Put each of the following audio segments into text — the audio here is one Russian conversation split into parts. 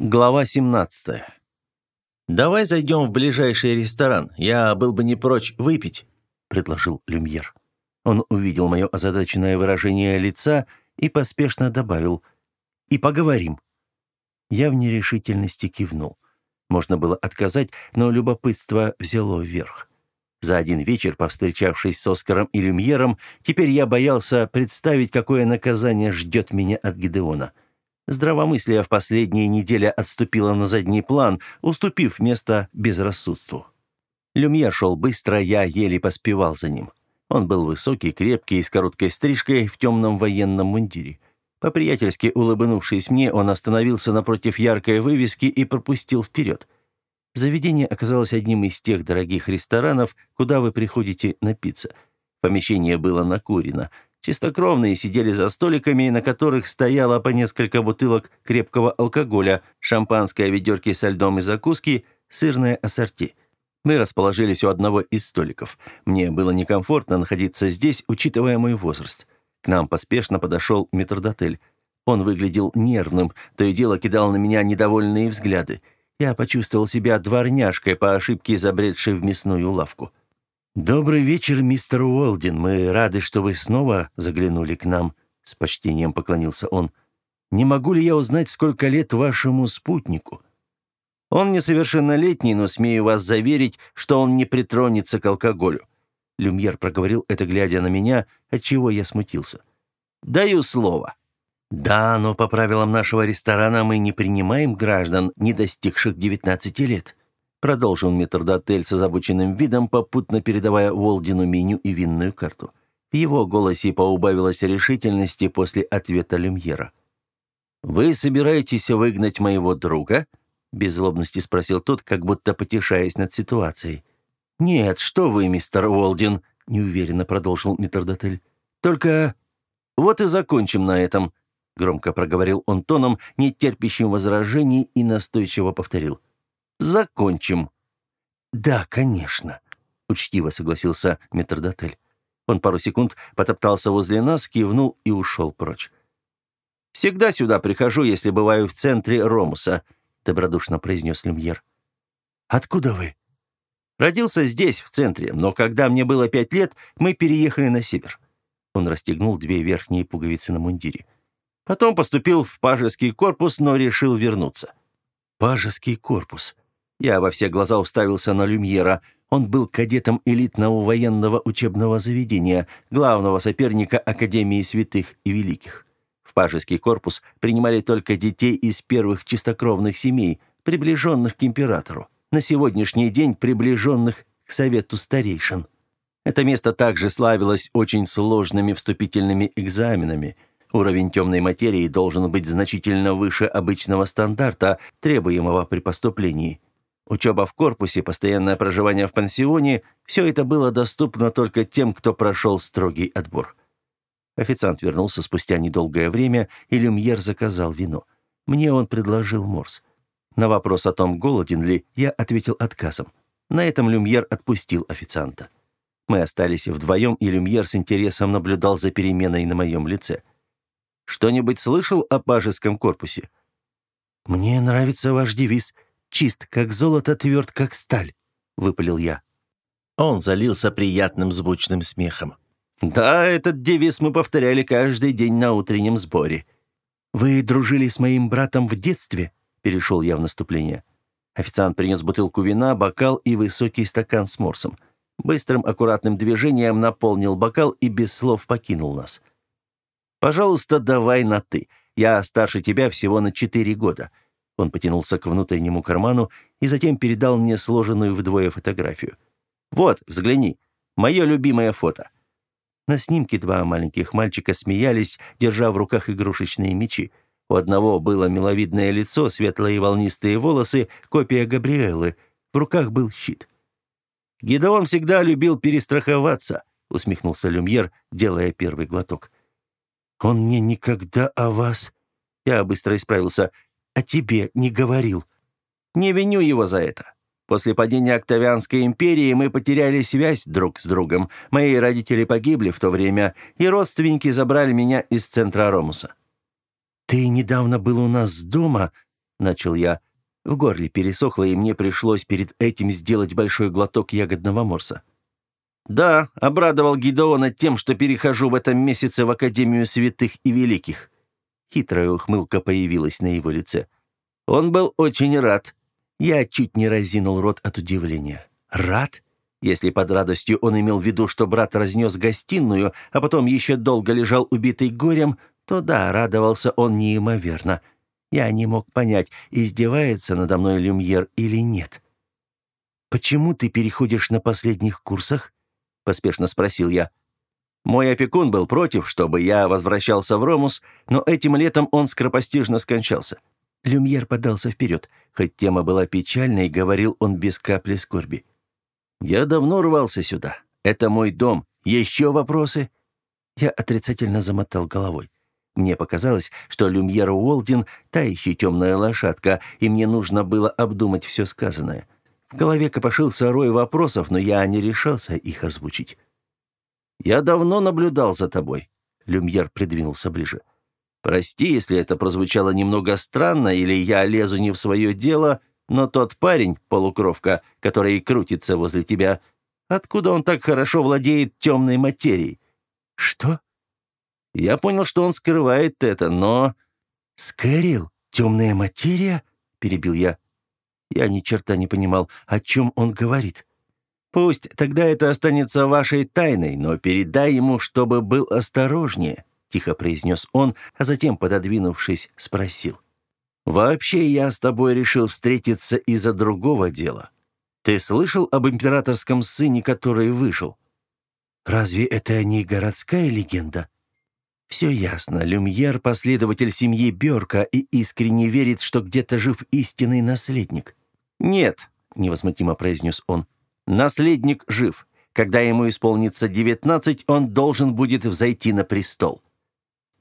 Глава 17. «Давай зайдем в ближайший ресторан. Я был бы не прочь выпить», — предложил Люмьер. Он увидел мое озадаченное выражение лица и поспешно добавил «И поговорим». Я в нерешительности кивнул. Можно было отказать, но любопытство взяло вверх. За один вечер, повстречавшись с Оскаром и Люмьером, теперь я боялся представить, какое наказание ждет меня от Гидеона — Здравомыслие в последние недели отступило на задний план, уступив место безрассудству. Люмьер шел быстро, я еле поспевал за ним. Он был высокий, крепкий, с короткой стрижкой, в темном военном мундире. По-приятельски улыбнувшись мне, он остановился напротив яркой вывески и пропустил вперед. Заведение оказалось одним из тех дорогих ресторанов, куда вы приходите напиться. Помещение было накурено – Чистокровные сидели за столиками, на которых стояло по несколько бутылок крепкого алкоголя, шампанское, ведерки со льдом и закуски, сырное ассорти. Мы расположились у одного из столиков. Мне было некомфортно находиться здесь, учитывая мой возраст. К нам поспешно подошел метрдотель. Он выглядел нервным, то и дело кидал на меня недовольные взгляды. Я почувствовал себя дворняжкой по ошибке, забредшей в мясную лавку. «Добрый вечер, мистер Уолдин. Мы рады, что вы снова заглянули к нам», — с почтением поклонился он. «Не могу ли я узнать, сколько лет вашему спутнику?» «Он несовершеннолетний, но смею вас заверить, что он не притронется к алкоголю». Люмьер проговорил это, глядя на меня, отчего я смутился. «Даю слово». «Да, но по правилам нашего ресторана мы не принимаем граждан, не достигших 19 лет», Продолжил метрдотель с озабоченным видом, попутно передавая Уолдину меню и винную карту. В его голосе поубавилось решительности после ответа Люмьера. «Вы собираетесь выгнать моего друга?» Без злобности спросил тот, как будто потешаясь над ситуацией. «Нет, что вы, мистер Уолдин», — неуверенно продолжил метрдотель. «Только вот и закончим на этом», — громко проговорил он тоном, не терпящим возражений, и настойчиво повторил закончим». «Да, конечно», — учтиво согласился метрдотель. Он пару секунд потоптался возле нас, кивнул и ушел прочь. «Всегда сюда прихожу, если бываю в центре Ромуса», — добродушно произнес Люмьер. «Откуда вы?» «Родился здесь, в центре, но когда мне было пять лет, мы переехали на север». Он расстегнул две верхние пуговицы на мундире. Потом поступил в пажеский корпус, но решил вернуться. «Пажеский корпус», я во все глаза уставился на Люмьера. Он был кадетом элитного военного учебного заведения, главного соперника Академии святых и великих. В пажеский корпус принимали только детей из первых чистокровных семей, приближенных к императору, на сегодняшний день приближенных к совету старейшин. Это место также славилось очень сложными вступительными экзаменами. Уровень темной материи должен быть значительно выше обычного стандарта, требуемого при поступлении – Учеба в корпусе, постоянное проживание в пансионе – все это было доступно только тем, кто прошел строгий отбор. Официант вернулся спустя недолгое время, и Люмьер заказал вино. Мне он предложил морс. На вопрос о том, голоден ли, я ответил отказом. На этом Люмьер отпустил официанта. Мы остались вдвоем, и Люмьер с интересом наблюдал за переменой на моем лице. «Что-нибудь слышал о пажеском корпусе?» «Мне нравится ваш девиз – чист, как золото, тверд, как сталь», — выпалил я. Он залился приятным звучным смехом. «Да, этот девиз мы повторяли каждый день на утреннем сборе». «Вы дружили с моим братом в детстве?» — перешел я в наступление. Официант принес бутылку вина, бокал и высокий стакан с морсом. Быстрым, аккуратным движением наполнил бокал и без слов покинул нас. «Пожалуйста, давай на «ты». Я старше тебя всего на четыре года. Он потянулся к внутреннему карману и затем передал мне сложенную вдвое фотографию. «Вот, взгляни. Мое любимое фото». На снимке два маленьких мальчика смеялись, держа в руках игрушечные мечи. У одного было миловидное лицо, светлые волнистые волосы, копия Габриэлы. В руках был щит. «Гидеон всегда любил перестраховаться», — усмехнулся Люмьер, делая первый глоток. «Он мне никогда о вас...» Я быстро исправился о тебе не говорил». «Не виню его за это. После падения Октавианской империи мы потеряли связь друг с другом. Мои родители погибли в то время, и родственники забрали меня из центра Ромуса». «Ты недавно был у нас дома. — начал я. В горле пересохло, и мне пришлось перед этим сделать большой глоток ягодного морса. «Да, обрадовал Гидеона тем, что перехожу в этом месяце в Академию Святых и Великих». Хитрая ухмылка появилась на его лице. Он был очень рад. Я чуть не разинул рот от удивления. «Рад?» Если под радостью он имел в виду, что брат разнес гостиную, а потом еще долго лежал убитый горем, то да, радовался он неимоверно. Я не мог понять, издевается надо мной Люмьер или нет. «Почему ты переходишь на последних курсах?» — поспешно спросил я. Мой опекун был против, чтобы я возвращался в Ромус, но этим летом он скоропостижно скончался. Люмьер подался вперед. Хоть тема была печальной, говорил он без капли скорби. «Я давно рвался сюда. Это мой дом. Еще вопросы?» Я отрицательно замотал головой. Мне показалось, что Люмьер Уолдин — та еще темная лошадка, и мне нужно было обдумать все сказанное. В голове копошился рой вопросов, но я не решался их озвучить. «Я давно наблюдал за тобой», — Люмьер придвинулся ближе. «Прости, если это прозвучало немного странно, или я лезу не в свое дело, но тот парень, полукровка, который крутится возле тебя, откуда он так хорошо владеет темной материей?» «Что?» «Я понял, что он скрывает это, но...» «Скэрилл? Темная материя?» — перебил я. Я ни черта не понимал, о чем он говорит. «Пусть тогда это останется вашей тайной, но передай ему, чтобы был осторожнее», — тихо произнес он, а затем, пододвинувшись, спросил. «Вообще я с тобой решил встретиться из-за другого дела. Ты слышал об императорском сыне, который вышел?» «Разве это не городская легенда?» «Все ясно. Люмьер — последователь семьи Бёрка и искренне верит, что где-то жив истинный наследник». «Нет», — невозмутимо произнес он, — Наследник жив. Когда ему исполнится девятнадцать, он должен будет взойти на престол.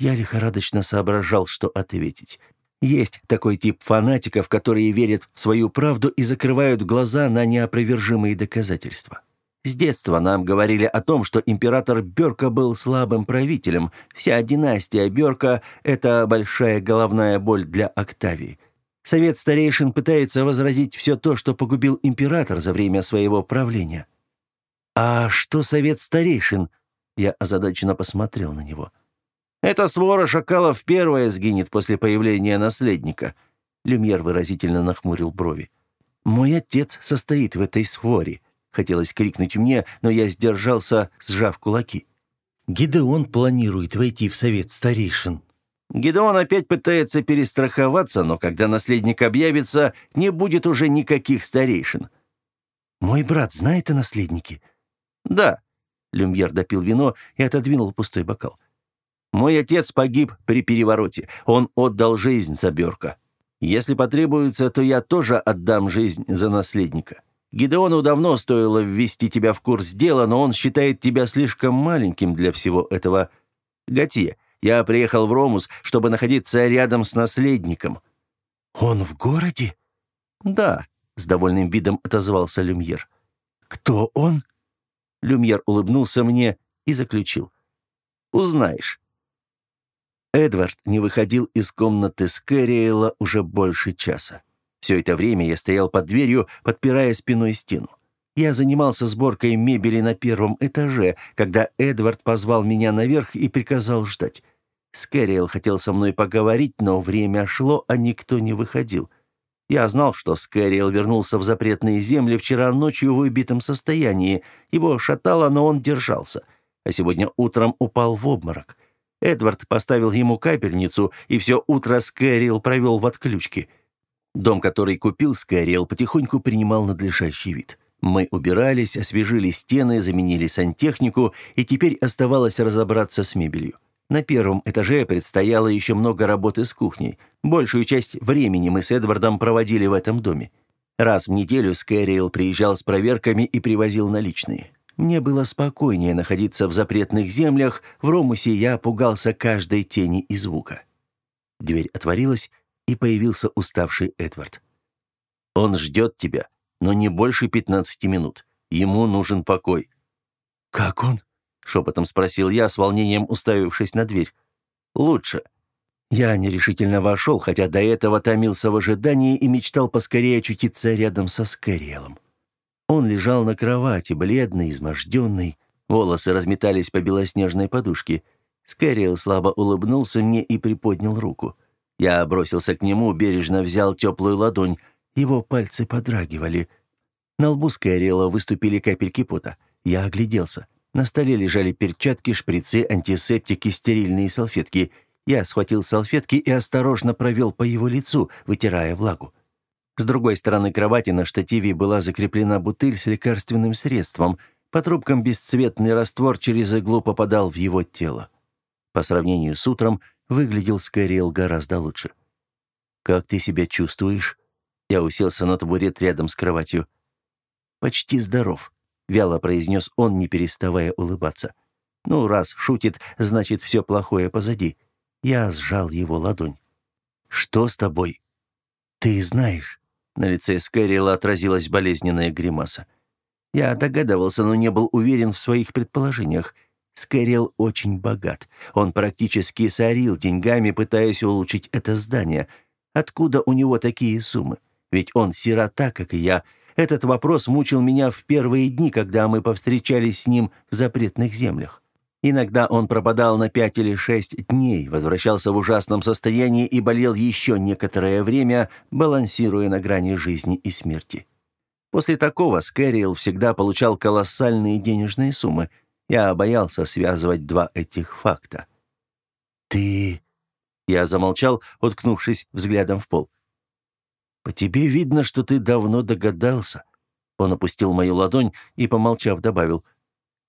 Я лихорадочно соображал, что ответить. Есть такой тип фанатиков, которые верят в свою правду и закрывают глаза на неопровержимые доказательства. С детства нам говорили о том, что император Бёрка был слабым правителем. Вся династия Бёрка – это большая головная боль для Октавии. Совет старейшин пытается возразить все то, что погубил император за время своего правления. «А что совет старейшин?» Я озадаченно посмотрел на него. «Эта свора шакалов первая сгинет после появления наследника», Люмьер выразительно нахмурил брови. «Мой отец состоит в этой своре», — хотелось крикнуть мне, но я сдержался, сжав кулаки. «Гидеон планирует войти в совет старейшин», Гедеон опять пытается перестраховаться, но когда наследник объявится, не будет уже никаких старейшин. «Мой брат знает о наследнике?» «Да». Люмьер допил вино и отодвинул пустой бокал. «Мой отец погиб при перевороте. Он отдал жизнь за Бёрка. Если потребуется, то я тоже отдам жизнь за наследника. Гидеону давно стоило ввести тебя в курс дела, но он считает тебя слишком маленьким для всего этого. Готье, я приехал в Ромус, чтобы находиться рядом с наследником». «Он в городе?» «Да», — с довольным видом отозвался Люмьер. «Кто он?» Люмьер улыбнулся мне и заключил. «Узнаешь». Эдвард не выходил из комнаты Скэриэла уже больше часа. Все это время я стоял под дверью, подпирая спиной стену. Я занимался сборкой мебели на первом этаже, когда Эдвард позвал меня наверх и приказал ждать. Скэриэл хотел со мной поговорить, но время шло, а никто не выходил. Я знал, что Скэриэл вернулся в запретные земли вчера ночью в убитом состоянии. Его шатало, но он держался. А сегодня утром упал в обморок. Эдвард поставил ему капельницу, и все утро Скэриэл провел в отключке. Дом, который купил Скэриэл, потихоньку принимал надлежащий вид. Мы убирались, освежили стены, заменили сантехнику, и теперь оставалось разобраться с мебелью. На первом этаже предстояло еще много работы с кухней. Большую часть времени мы с Эдвардом проводили в этом доме. Раз в неделю Скэриэл приезжал с проверками и привозил наличные. Мне было спокойнее находиться в запретных землях, в Ромусе я пугался каждой тени и звука. Дверь отворилась, и появился уставший Эдвард. «Он ждет тебя, но не больше пятнадцати минут. Ему нужен покой». «Как он?» — шепотом спросил я, с волнением уставившись на дверь. «Лучше». Я нерешительно вошел, хотя до этого томился в ожидании и мечтал поскорее очутиться рядом со Скэриэлом. Он лежал на кровати, бледный, изможденный. Волосы разметались по белоснежной подушке. Скэриэл слабо улыбнулся мне и приподнял руку. Я бросился к нему, бережно взял теплую ладонь. Его пальцы подрагивали. На лбу Скэриэла выступили капельки пота. Я огляделся. На столе лежали перчатки, шприцы, антисептики, стерильные салфетки. Я схватил салфетки и осторожно провел по его лицу, вытирая влагу. С другой стороны кровати на штативе была закреплена бутыль с лекарственным средством. По трубкам бесцветный раствор через иглу попадал в его тело. По сравнению с утром выглядел Скэриэл гораздо лучше. «Как ты себя чувствуешь?» Я уселся на табурет рядом с кроватью. «Почти здоров», — вяло произнес он, не переставая улыбаться. «Ну, раз шутит, значит, все плохое позади». Я сжал его ладонь. «Что с тобой?» «Ты знаешь». На лице Скайрила отразилась болезненная гримаса. Я догадывался, но не был уверен в своих предположениях. Скайрил очень богат. Он практически сорил деньгами, пытаясь улучшить это здание. Откуда у него такие суммы? Ведь он сирота, как и я. Этот вопрос мучил меня в первые дни, когда мы повстречались с ним в запретных землях. Иногда он пропадал на пять или шесть дней, возвращался в ужасном состоянии и болел еще некоторое время, балансируя на грани жизни и смерти. После такого Скэриэл всегда получал колоссальные денежные суммы. Я боялся связывать два этих факта. «Ты...» Я замолчал, уткнувшись взглядом в пол. «По тебе видно, что ты давно догадался». Он опустил мою ладонь и, помолчав, добавил.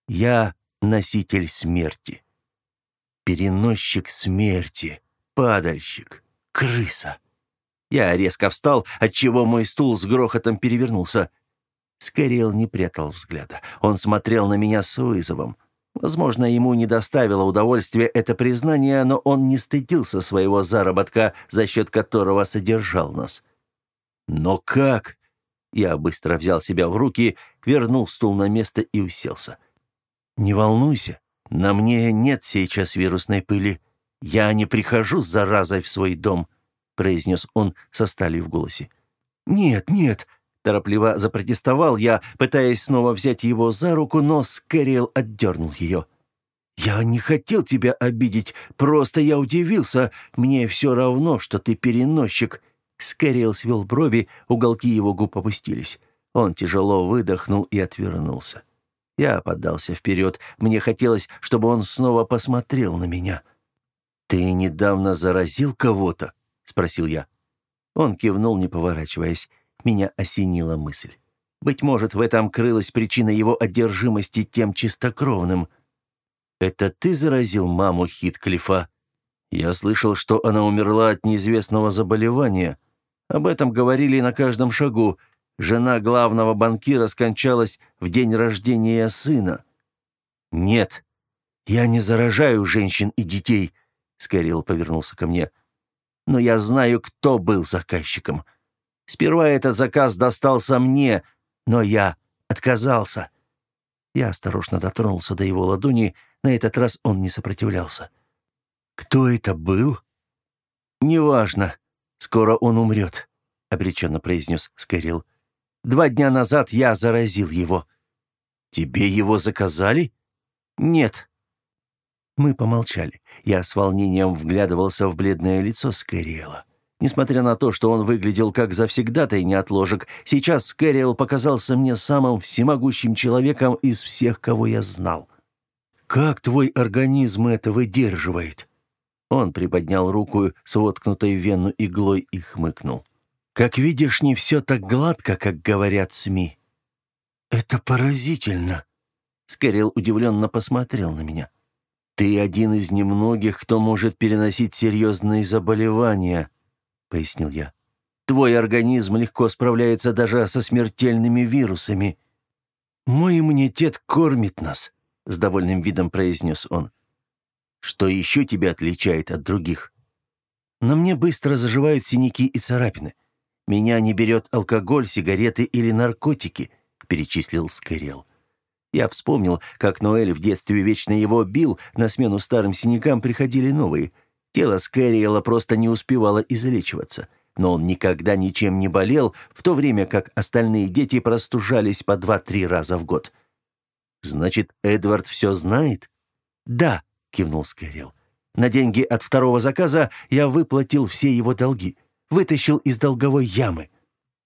«Я носитель смерти. Переносчик смерти, падальщик, крыса. Я резко встал, отчего мой стул с грохотом перевернулся. Скорел не прятал взгляда. Он смотрел на меня с вызовом. Возможно, ему не доставило удовольствия это признание, но он не стыдился своего заработка, за счет которого содержал нас. «Но как?» Я быстро взял себя в руки, вернул стул на место и уселся. «Не волнуйся, на мне нет сейчас вирусной пыли. Я не прихожу с заразой в свой дом», — произнес он со сталью в голосе. «Нет, нет», — торопливо запротестовал я, пытаясь снова взять его за руку, но Скэрилл отдернул ее. «Я не хотел тебя обидеть, просто я удивился. Мне все равно, что ты переносчик». Скэрилл свел брови, уголки его губ опустились. Он тяжело выдохнул и отвернулся. Я подался вперед. Мне хотелось, чтобы он снова посмотрел на меня. «Ты недавно заразил кого-то?» — спросил я. Он кивнул, не поворачиваясь. Меня осенила мысль. Быть может, в этом крылась причина его одержимости тем чистокровным. «Это ты заразил маму Хитклифа?» «Я слышал, что она умерла от неизвестного заболевания. Об этом говорили на каждом шагу. Жена главного банкира скончалась в день рождения сына. «Нет, я не заражаю женщин и детей», — Скэрилл повернулся ко мне. «Но я знаю, кто был заказчиком. Сперва этот заказ достался мне, но я отказался». Я осторожно дотронулся до его ладони, на этот раз он не сопротивлялся. «Кто это был?» «Неважно. Скоро он умрет», — обреченно произнес Скэрилл. Два дня назад я заразил его». «Тебе его заказали?» «Нет». Мы помолчали. Я с волнением вглядывался в бледное лицо Скэриэла. Несмотря на то, что он выглядел как завсегдатай неотложек, сейчас Скэриэл показался мне самым всемогущим человеком из всех, кого я знал. «Как твой организм это выдерживает?» Он приподнял руку с воткнутой в вену иглой и хмыкнул. Как видишь, не все так гладко, как говорят СМИ». «Это поразительно», — Скорел удивленно посмотрел на меня. «Ты один из немногих, кто может переносить серьезные заболевания», — пояснил я. «Твой организм легко справляется даже со смертельными вирусами». «Мой иммунитет кормит нас», — с довольным видом произнес он. «Что еще тебя отличает от других?» «На мне быстро заживают синяки и царапины. Меня не берет алкоголь, сигареты или наркотики», — перечислил Скэрилл. Я вспомнил, как Ноэль в детстве вечно его бил, на смену старым синякам приходили новые. Тело Скэриэла просто не успевало излечиваться, но он никогда ничем не болел, в то время как остальные дети простужались по два-три раза в год. «Значит, Эдвард все знает?» «Да», — кивнул Скэриэл. «На деньги от второго заказа я выплатил все его долги, вытащил из долговой ямы.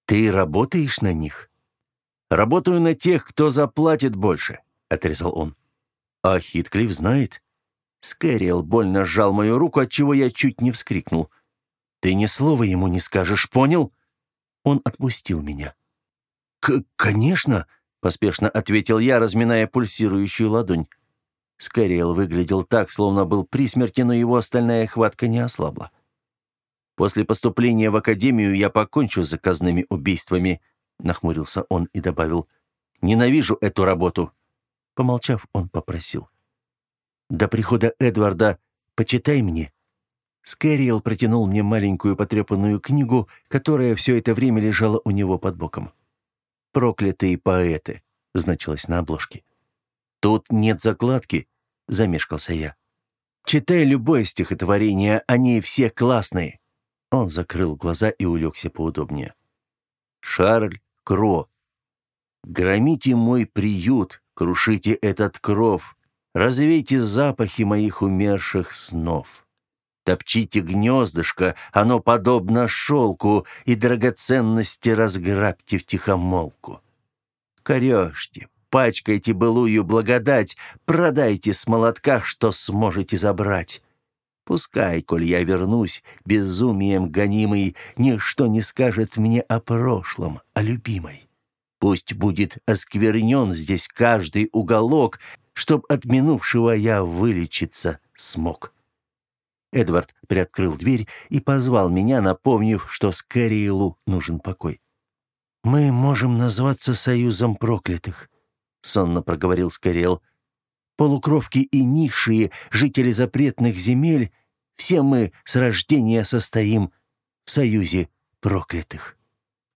Ты работаешь на них?» «Работаю на тех, кто заплатит больше», — отрезал он. «А Хитклифф знает?» Скэриэл больно сжал мою руку, отчего я чуть не вскрикнул. «Ты ни слова ему не скажешь, понял?» Он отпустил меня. «К «Конечно», — поспешно ответил я, разминая пульсирующую ладонь. Скэриэл выглядел так, словно был при смерти, но его остальная хватка не ослабла. «После поступления в академию я покончу с заказными убийствами», — нахмурился он и добавил. «Ненавижу эту работу». Помолчав, он попросил. До прихода Эдварда почитай мне». Скэриэл протянул мне маленькую потрепанную книгу, которая все это время лежала у него под боком. «Проклятые поэты», — значилось на обложке. «Тут нет закладки», — замешкался я. «Читай любое стихотворение, они все классные». Он закрыл глаза и улегся поудобнее. «Шарль Кро. Громите мой приют, крушите этот кров, Развейте запахи моих умерших снов. Топчите гнездышко, оно подобно шелку, и драгоценности разграбьте в тихомолку. Корежьте, пачкайте былую благодать, продайте с молотка, что сможете забрать. Пускай, коль я вернусь, безумием гонимый, ничто не скажет мне о прошлом, о любимой. Пусть будет осквернен здесь каждый уголок, чтоб от минувшего я вылечиться смог. Эдвард приоткрыл дверь и позвал меня, напомнив, что Скэриэлу нужен покой. «Мы можем назваться союзом проклятых», — сонно проговорил Скэриэл. «Полукровки и низшие, жители запретных земель, все мы с рождения состоим в союзе проклятых».